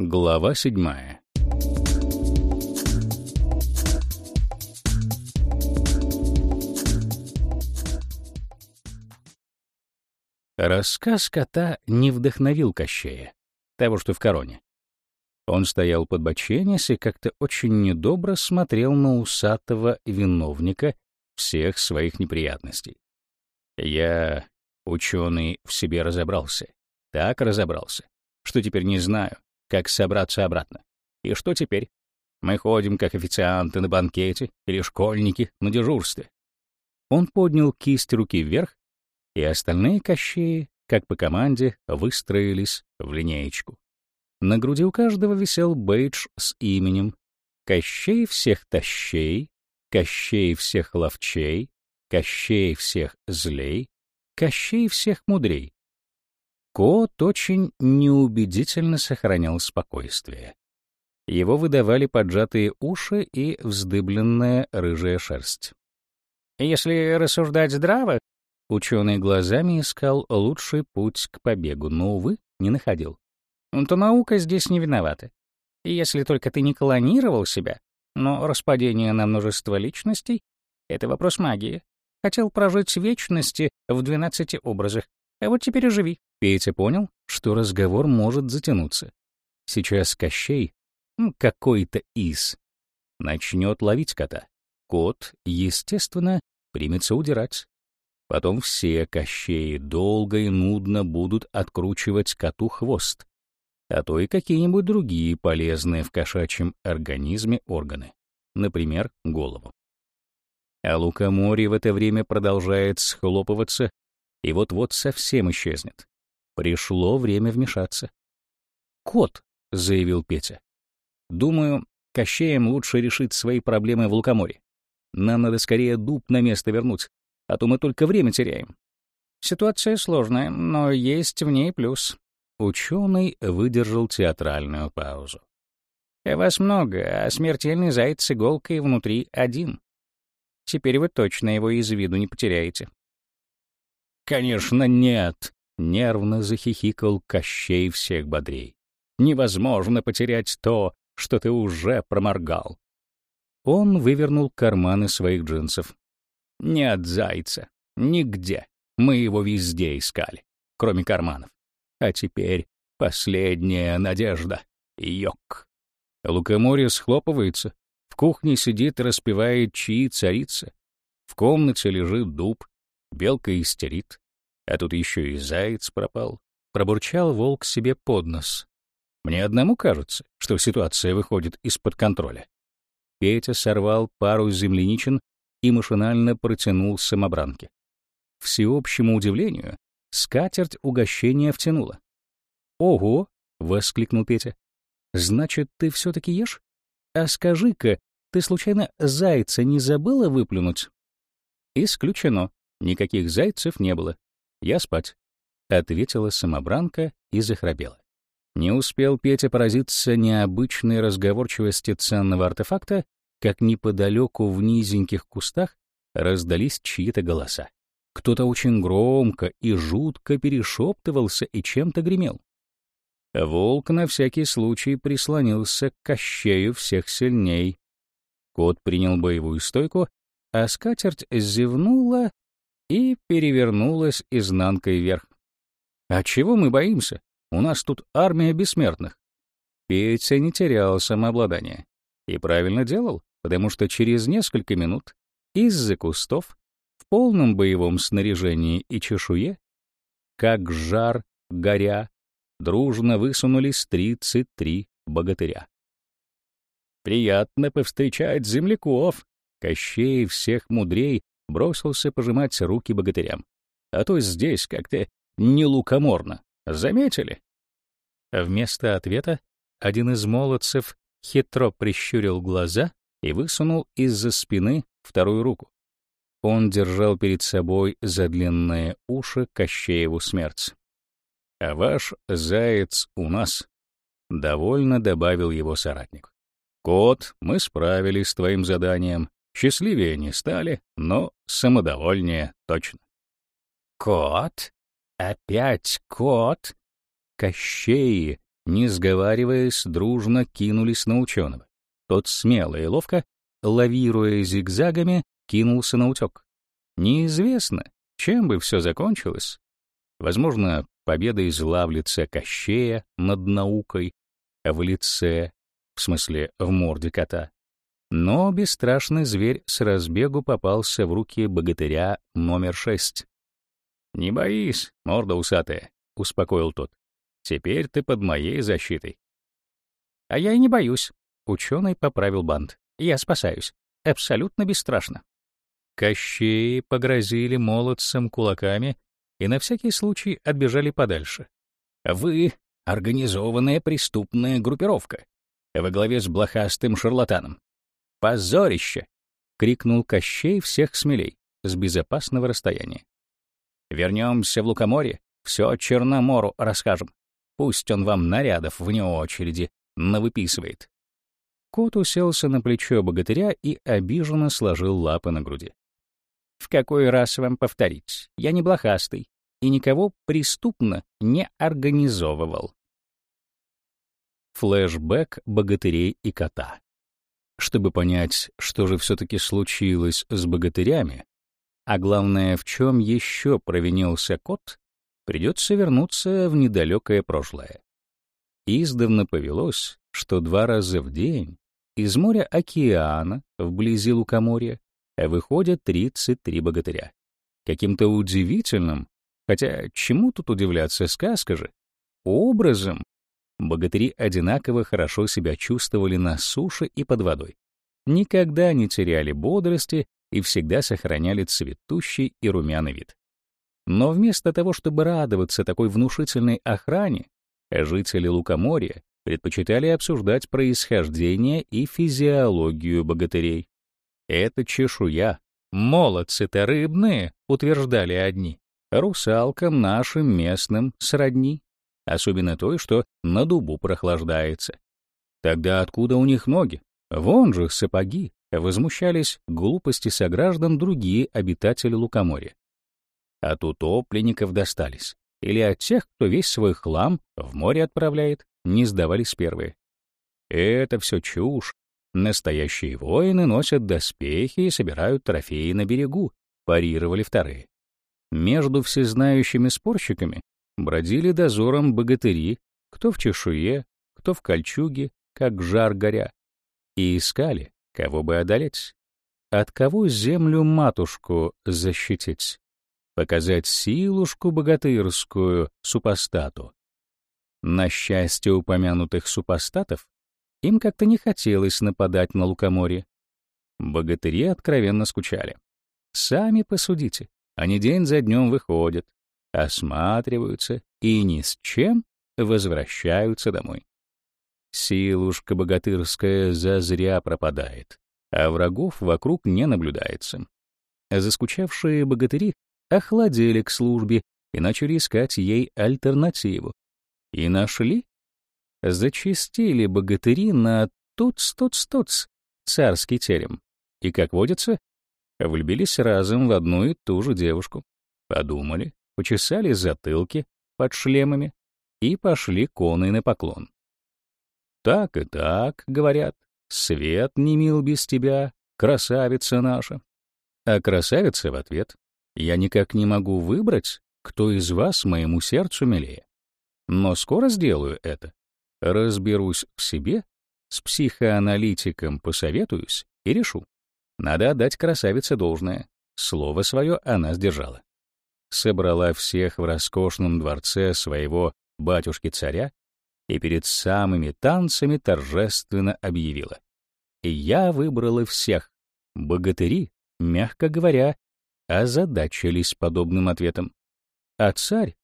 Глава седьмая. Рассказ кота не вдохновил Кощея, того, что в короне. Он стоял под боченись и как-то очень недобро смотрел на усатого виновника всех своих неприятностей. Я, ученый, в себе разобрался. Так разобрался, что теперь не знаю, как собраться обратно. И что теперь? Мы ходим, как официанты на банкете или школьники на дежурстве. Он поднял кисть руки вверх, и остальные кощеи, как по команде, выстроились в линеечку. На груди у каждого висел бейдж с именем «Кощей всех тащей», «Кощей всех ловчей», «Кощей всех злей», «Кощей всех мудрей». Кот очень неубедительно сохранял спокойствие. Его выдавали поджатые уши и вздыбленная рыжая шерсть. Если рассуждать здраво, ученый глазами искал лучший путь к побегу, но, увы, не находил. То наука здесь не виновата. Если только ты не клонировал себя, но распадение на множество личностей — это вопрос магии. Хотел прожить вечности в двенадцати образах, а вот теперь и живи. Петя понял, что разговор может затянуться. Сейчас Кощей, какой-то из, начнет ловить кота. Кот, естественно, примется удирать. Потом все Кощеи долго и нудно будут откручивать коту хвост, а то и какие-нибудь другие полезные в кошачьем организме органы, например, голову. А лукоморье в это время продолжает схлопываться и вот-вот совсем исчезнет. Пришло время вмешаться. «Кот», — заявил Петя. «Думаю, Кощеям лучше решить свои проблемы в Лукоморье. Нам надо скорее дуб на место вернуть, а то мы только время теряем». Ситуация сложная, но есть в ней плюс. Ученый выдержал театральную паузу. «Вас много, а смертельный заяц с иголкой внутри один. Теперь вы точно его из виду не потеряете. «Конечно, нет!» — нервно захихикал Кощей всех бодрей. «Невозможно потерять то, что ты уже проморгал». Он вывернул карманы своих джинсов. «Нет зайца. Нигде. Мы его везде искали, кроме карманов. А теперь последняя надежда. Йок». Лукоморье схлопывается. В кухне сидит распевает чьи царица. В комнате лежит дуб, белка истерит, а тут еще и заяц пропал. Пробурчал волк себе под нос. Мне одному кажется, что ситуация выходит из-под контроля. Петя сорвал пару земляничин и машинально протянул самобранки. Всеобщему удивлению, скатерть угощения втянула. «Ого!» — воскликнул Петя. «Значит, ты все-таки ешь? А скажи-ка, ты случайно зайца не забыла выплюнуть?» «Исключено. Никаких зайцев не было. Я спать», — ответила самобранка и захрапела. Не успел Петя поразиться необычной разговорчивости ценного артефакта, как неподалеку в низеньких кустах раздались чьи-то голоса. Кто-то очень громко и жутко перешептывался и чем-то гремел. Волк на всякий случай прислонился к кощею всех сильней. Кот принял боевую стойку, а скатерть зевнула и перевернулась изнанкой вверх. «А чего мы боимся? У нас тут армия бессмертных». Петя не терял самообладания. И правильно делал, потому что через несколько минут из-за кустов, в полном боевом снаряжении и чешуе, как жар горя, дружно высунулись тридцать три богатыря. «Приятно повстречать земляков!» Кощей всех мудрей бросился пожимать руки богатырям. А то здесь как-то не лукоморно. Заметили? Вместо ответа один из молодцев хитро прищурил глаза и высунул из-за спины вторую руку. Он держал перед собой за длинные уши Кощееву смерть. «А ваш заяц у нас», — довольно добавил его соратник. «Кот, мы справились с твоим заданием. Счастливее не стали, но самодовольнее точно. «Кот? Опять кот?» Кощеи не сговариваясь, дружно кинулись на ученого. Тот смело и ловко, лавируя зигзагами, кинулся на утек. Неизвестно, чем бы все закончилось. Возможно, победа зла в лице Кощея над наукой, в лице, в смысле, в морде кота. Но бесстрашный зверь с разбегу попался в руки богатыря номер шесть. «Не боись, морда усатая», — успокоил тот. «Теперь ты под моей защитой». «А я и не боюсь», — ученый поправил бант. «Я спасаюсь. Абсолютно бесстрашно». Кощеи погрозили молодцам кулаками и на всякий случай отбежали подальше. «Вы — организованная преступная группировка, во главе с блохастым шарлатаном. Позорище!» — крикнул Кощей всех смелей с безопасного расстояния. «Вернемся в Лукоморье, все Черномору расскажем. Пусть он вам нарядов вне очереди навыписывает». Кот уселся на плечо богатыря и обиженно сложил лапы на груди. В какой раз вам повторить? Я не блохастый и никого преступно не организовывал. Флэшбэк богатырей и кота. Чтобы понять, что же все-таки случилось с богатырями, а главное, в чем еще провинился кот, придется вернуться в недалекое прошлое. Издавна повелось, что два раза в день из моря океана, вблизи Лукоморья, выходят 33 богатыря. Каким-то удивительным, хотя чему тут удивляться, сказка же, образом богатыри одинаково хорошо себя чувствовали на суше и под водой. Никогда не теряли бодрости и всегда сохраняли цветущий и румяный вид. Но вместо того, чтобы радоваться такой внушительной охране, жители Лукоморья предпочитали обсуждать происхождение и физиологию богатырей. Это чешуя. Молодцы-то рыбные, утверждали одни. Русалкам нашим местным сродни. Особенно той, что на дубу прохлаждается. Тогда откуда у них ноги? Вон же сапоги. Возмущались глупости сограждан другие обитатели Лукоморья. От утопленников достались. Или от тех, кто весь свой хлам в море отправляет, не сдавались первые. Это все чушь, Настоящие воины носят доспехи и собирают трофеи на берегу, парировали вторые. Между всезнающими спорщиками бродили дозором богатыри, кто в чешуе, кто в кольчуге, как жар горя, и искали, кого бы одолеть, от кого землю-матушку защитить, показать силушку богатырскую супостату. На счастье упомянутых супостатов им как-то не хотелось нападать на лукоморье. Богатыри откровенно скучали. Сами посудите. Они день за днем выходят, осматриваются и ни с чем возвращаются домой. Силушка богатырская зазря пропадает, а врагов вокруг не наблюдается. Заскучавшие богатыри охладели к службе и начали искать ей альтернативу. И нашли зачистили богатыри на туц-туц-туц, царский терем, и, как водится, влюбились разом в одну и ту же девушку. Подумали, почесали затылки под шлемами и пошли коной на поклон. «Так и так», — говорят, — «свет не мил без тебя, красавица наша». А красавица в ответ, «Я никак не могу выбрать, кто из вас моему сердцу милее. Но скоро сделаю это, Разберусь в себе, с психоаналитиком посоветуюсь и решу. Надо отдать красавице должное. Слово свое она сдержала. Собрала всех в роскошном дворце своего батюшки-царя и перед самыми танцами торжественно объявила. Я выбрала всех. Богатыри, мягко говоря, озадачились подобным ответом. А царь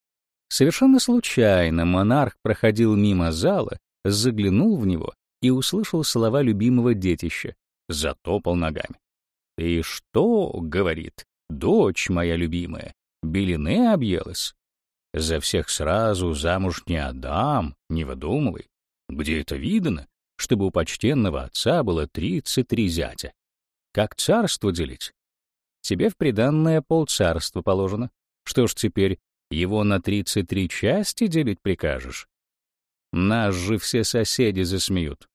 Совершенно случайно монарх проходил мимо зала, заглянул в него и услышал слова любимого детища, затопал ногами. «И что?» — говорит, «дочь моя любимая, белины объелась. За всех сразу замуж не отдам, не выдумывай. Где это видно, чтобы у почтенного отца было тридцать три зятя? Как царство делить? Тебе в приданное полцарства положено. Что ж теперь, его на 33 части делить прикажешь? Нас же все соседи засмеют.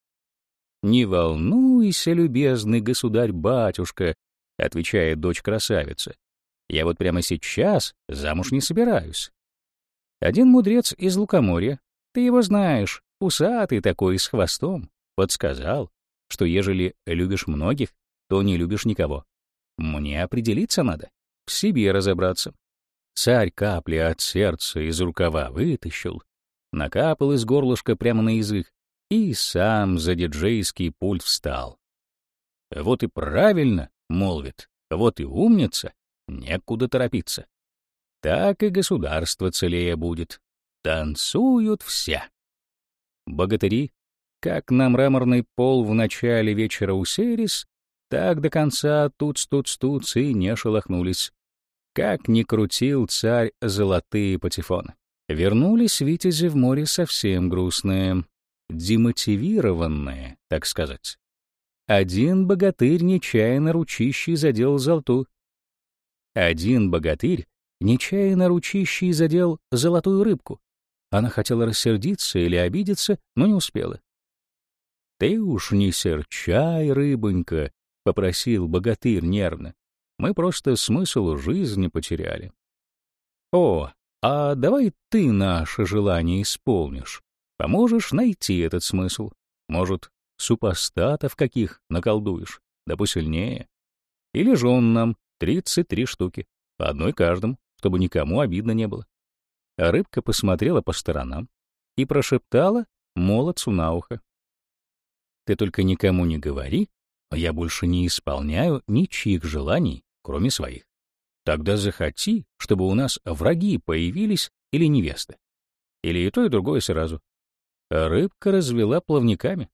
«Не волнуйся, любезный государь-батюшка», — отвечает дочь красавицы. «Я вот прямо сейчас замуж не собираюсь. Один мудрец из Лукоморья, ты его знаешь, усатый такой, с хвостом, подсказал, что ежели любишь многих, то не любишь никого. Мне определиться надо, в себе разобраться. Царь капли от сердца из рукава вытащил, накапал из горлышка прямо на язык и сам за диджейский пульт встал. «Вот и правильно», — молвит, — «вот и умница, некуда торопиться. Так и государство целее будет. Танцуют все». Богатыри, как на мраморный пол в начале вечера уселись, так до конца туц-туц-туц и не шелохнулись. Как ни крутил царь золотые патефоны. Вернулись витязи в море совсем грустные, демотивированные, так сказать. Один богатырь нечаянно ручищей задел золотую. Один богатырь нечаянно ручищей задел золотую рыбку. Она хотела рассердиться или обидеться, но не успела. «Ты уж не серчай, рыбонька», — попросил богатырь нервно. «Мы просто смысл жизни потеряли». «О, а давай ты наше желание исполнишь. Поможешь найти этот смысл. Может, супостатов каких наколдуешь, да посильнее. Или жен нам 33 штуки, по одной каждому, чтобы никому обидно не было». А рыбка посмотрела по сторонам и прошептала молодцу на ухо. «Ты только никому не говори, я больше не исполняю ничьих желаний, кроме своих. Тогда захоти, чтобы у нас враги появились или невесты. Или и то, и другое сразу. рыбка развела плавниками.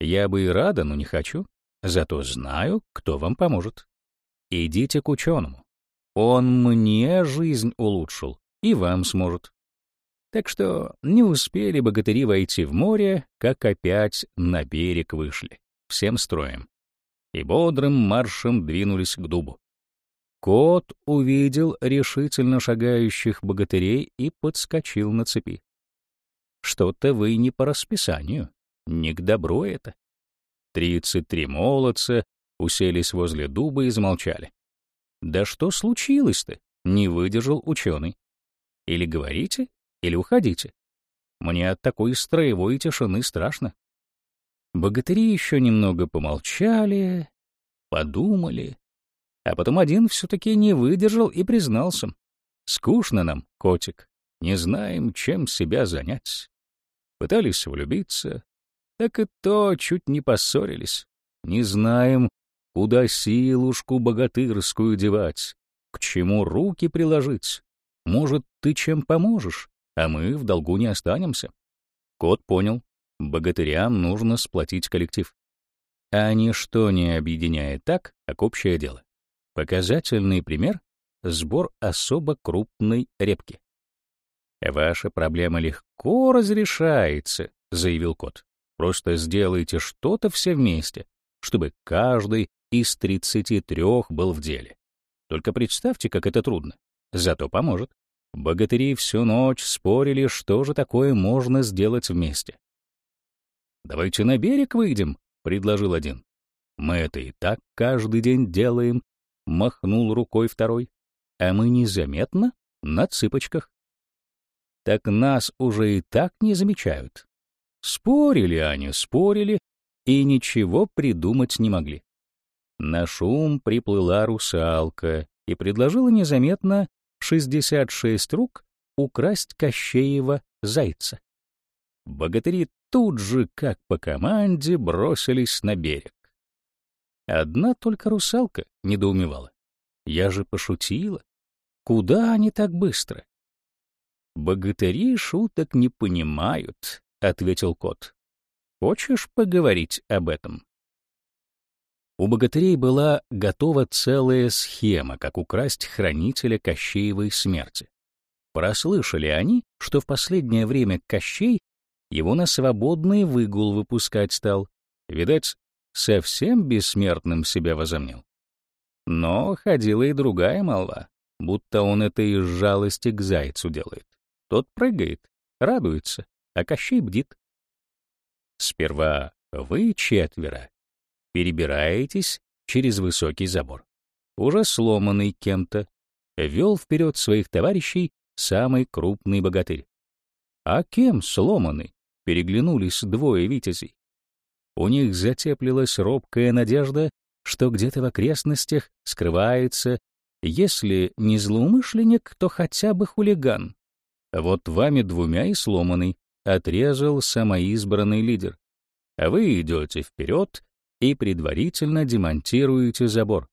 Я бы и рада, но не хочу. Зато знаю, кто вам поможет. Идите к ученому. Он мне жизнь улучшил, и вам сможет. Так что не успели богатыри войти в море, как опять на берег вышли, всем строем и бодрым маршем двинулись к дубу. Кот увидел решительно шагающих богатырей и подскочил на цепи. «Что-то вы не по расписанию, не к добру это». Тридцать три молодца уселись возле дуба и замолчали. «Да что случилось-то?» — не выдержал ученый. «Или говорите, или уходите. Мне от такой строевой тишины страшно». Богатыри еще немного помолчали, подумали, а потом один все-таки не выдержал и признался. «Скучно нам, котик, не знаем, чем себя занять. Пытались влюбиться, так и то чуть не поссорились. Не знаем, куда силушку богатырскую девать, к чему руки приложить. Может, ты чем поможешь, а мы в долгу не останемся». Кот понял, Богатырям нужно сплотить коллектив. А ничто не объединяет так, как общее дело. Показательный пример — сбор особо крупной репки. «Ваша проблема легко разрешается», — заявил кот. «Просто сделайте что-то все вместе, чтобы каждый из 33 был в деле. Только представьте, как это трудно. Зато поможет. Богатыри всю ночь спорили, что же такое можно сделать вместе. «Давайте на берег выйдем», — предложил один. «Мы это и так каждый день делаем», — махнул рукой второй. «А мы незаметно на цыпочках». Так нас уже и так не замечают. Спорили они, спорили, и ничего придумать не могли. На шум приплыла русалка и предложила незаметно 66 рук украсть Кощеева зайца. Богатыри тут же, как по команде, бросились на берег. Одна только русалка недоумевала. Я же пошутила. Куда они так быстро? Богатыри шуток не понимают, ответил кот. Хочешь поговорить об этом? У богатырей была готова целая схема, как украсть хранителя Кощеевой смерти. Прослышали они, что в последнее время Кощей его на свободный выгул выпускать стал. Видать, совсем бессмертным себя возомнил. Но ходила и другая молва, будто он это из жалости к зайцу делает. Тот прыгает, радуется, а Кощей бдит. Сперва вы четверо перебираетесь через высокий забор, уже сломанный кем-то, вел вперед своих товарищей самый крупный богатырь. А кем сломанный? Переглянулись двое витязей. У них затеплилась робкая надежда, что где-то в окрестностях скрывается, если не злоумышленник, то хотя бы хулиган. Вот вами двумя и сломанный, отрезал самоизбранный лидер. Вы идете вперед и предварительно демонтируете забор.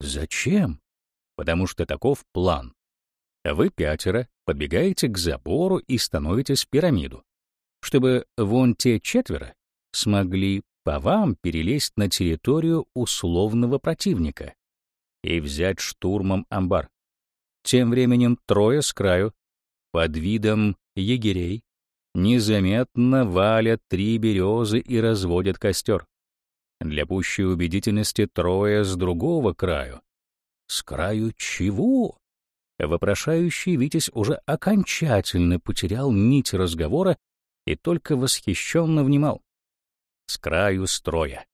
Зачем? Потому что таков план. Вы пятеро подбегаете к забору и становитесь пирамиду, чтобы вон те четверо смогли по вам перелезть на территорию условного противника и взять штурмом амбар. Тем временем трое с краю, под видом егерей, незаметно валят три березы и разводят костер. Для пущей убедительности трое с другого краю. С краю чего? Вопрошающий Витязь уже окончательно потерял нить разговора и только восхищенно внимал. С краю строя.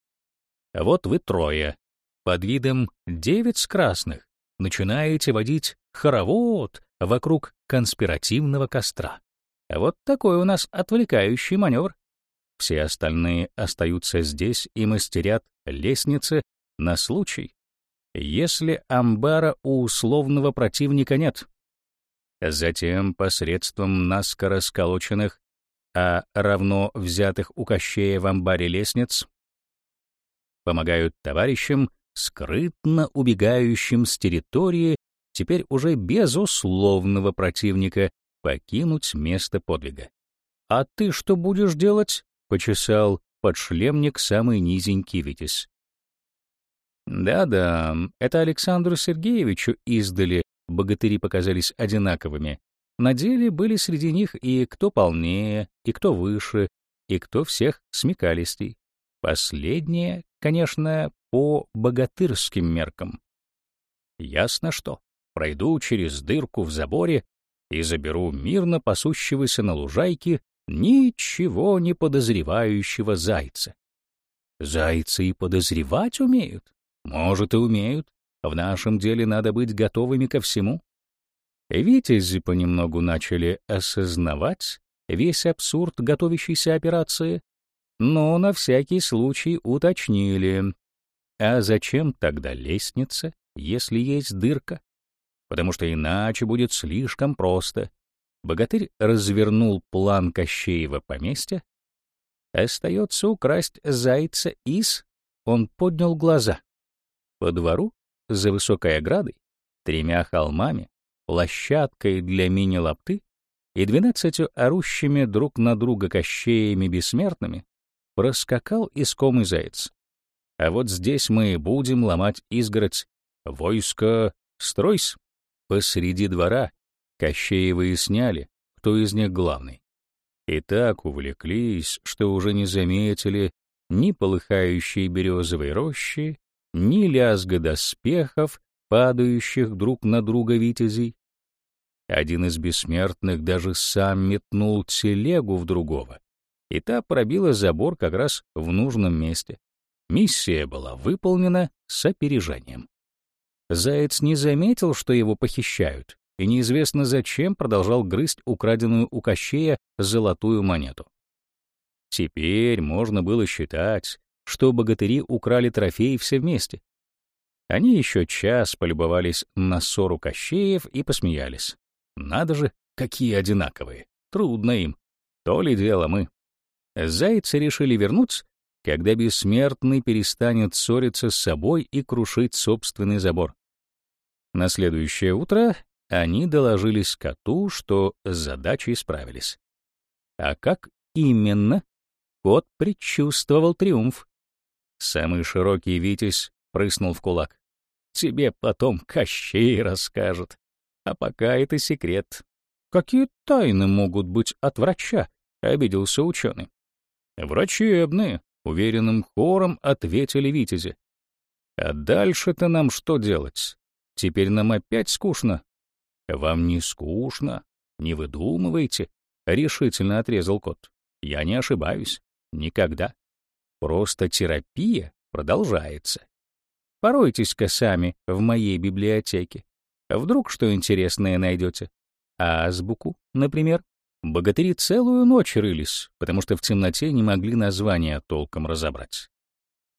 Вот вы трое, под видом девиц красных, начинаете водить хоровод вокруг конспиративного костра. Вот такой у нас отвлекающий маневр. Все остальные остаются здесь и мастерят лестницы на случай, если амбара у условного противника нет. Затем посредством наскоро сколоченных, а равно взятых у Кощея в амбаре лестниц, помогают товарищам, скрытно убегающим с территории теперь уже безусловного противника, покинуть место подвига. «А ты что будешь делать?» — почесал подшлемник самый низенький Витязь. Да-да, это Александру Сергеевичу издали богатыри показались одинаковыми. На деле были среди них и кто полнее, и кто выше, и кто всех смекалистей. Последнее, конечно, по богатырским меркам. Ясно что. Пройду через дырку в заборе и заберу мирно пасущегося на лужайке ничего не подозревающего зайца. Зайцы и подозревать умеют. Может, и умеют. В нашем деле надо быть готовыми ко всему. Витязи понемногу начали осознавать весь абсурд готовящейся операции, но на всякий случай уточнили. А зачем тогда лестница, если есть дырка? Потому что иначе будет слишком просто. Богатырь развернул план Кощеева поместья. Остается украсть зайца из... Он поднял глаза. По двору, за высокой оградой, тремя холмами, площадкой для мини-лапты и двенадцатью орущими друг на друга кощеями бессмертными проскакал искомый заяц. А вот здесь мы будем ломать изгородь. Войско, стройсь! Посреди двора Кощеевы сняли, кто из них главный. И так увлеклись, что уже не заметили ни полыхающей березовой рощи, ни лязга доспехов, падающих друг на друга витязей. Один из бессмертных даже сам метнул телегу в другого, и та пробила забор как раз в нужном месте. Миссия была выполнена с опережением. Заяц не заметил, что его похищают, и неизвестно зачем продолжал грызть украденную у Кощея золотую монету. Теперь можно было считать, что богатыри украли трофеи все вместе. Они еще час полюбовались на ссору Кощеев и посмеялись. Надо же, какие одинаковые. Трудно им. То ли дело мы. Зайцы решили вернуться, когда бессмертный перестанет ссориться с собой и крушить собственный забор. На следующее утро они доложились коту, что с задачей справились. А как именно? Кот предчувствовал триумф. Самый широкий Витязь прыснул в кулак. «Тебе потом Кощей расскажет. А пока это секрет». «Какие тайны могут быть от врача?» — обиделся ученый. «Врачебные», — уверенным хором ответили Витязи. «А дальше-то нам что делать? Теперь нам опять скучно». «Вам не скучно, не выдумывайте», — решительно отрезал кот. Я не ошибаюсь. Никогда. Просто терапия продолжается. Поройтесь-ка сами в моей библиотеке. Вдруг что интересное найдете. Азбуку, например. Богатыри целую ночь рылись, потому что в темноте не могли названия толком разобрать.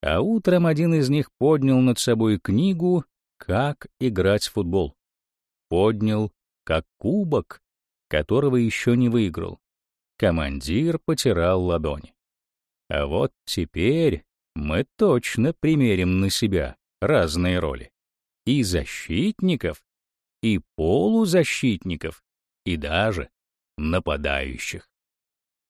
А утром один из них поднял над собой книгу «Как играть в футбол». Поднял, как кубок, которого еще не выиграл. Командир потирал ладони. А вот теперь мы точно примерим на себя разные роли. И защитников, и полузащитников, и даже нападающих.